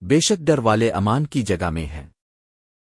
بے شک ڈر والے امان کی جگہ میں ہے۔